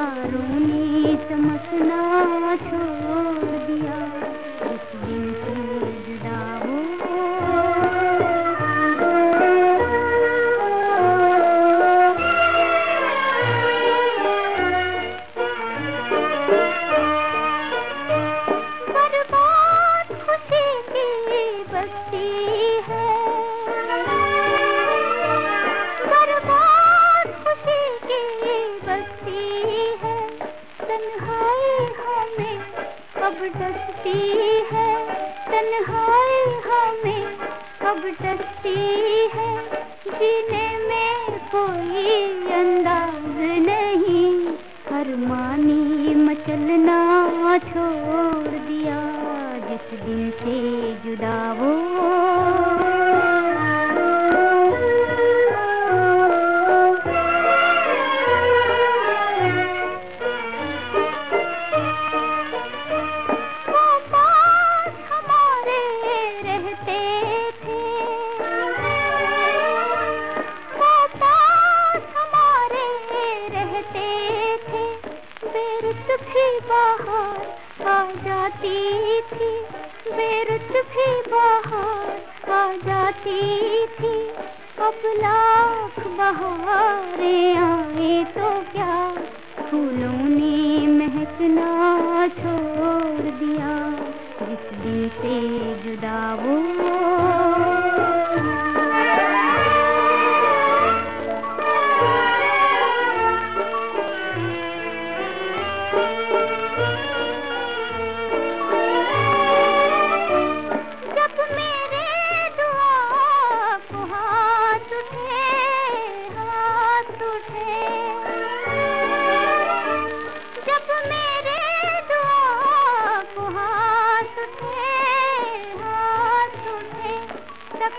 啊！हमें कब डसती है, तन्हाई हमें कब डसती है, जीने में कोई अंदाज नहीं हर मानी मचलना छोड़ दिया, जिस दिन से जुदा वो बेरुत भी बाहर आ जाती थी। बेरुत भी बाहर आ जाती थी। अब लाख बहारे आए तो क्या? फूलों ने महकना छोड़ दिया। जिस दिन से जुदा वो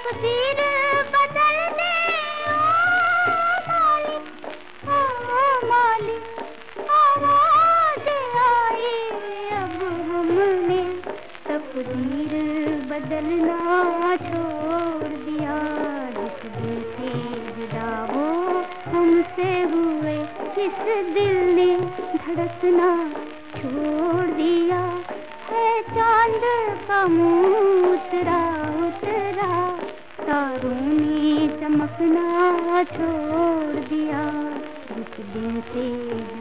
तकदीर बदलने मालिक मालिक, आवाज़ आई अब हमने तकदीर बदलना छोड़ दिया। जिस से जुदा हमसे हुए, इस दिल ने धड़कना छोड़ दिया। है चाँद का मुँह तारों ने चमकना छोड़ दिया। उस दिन से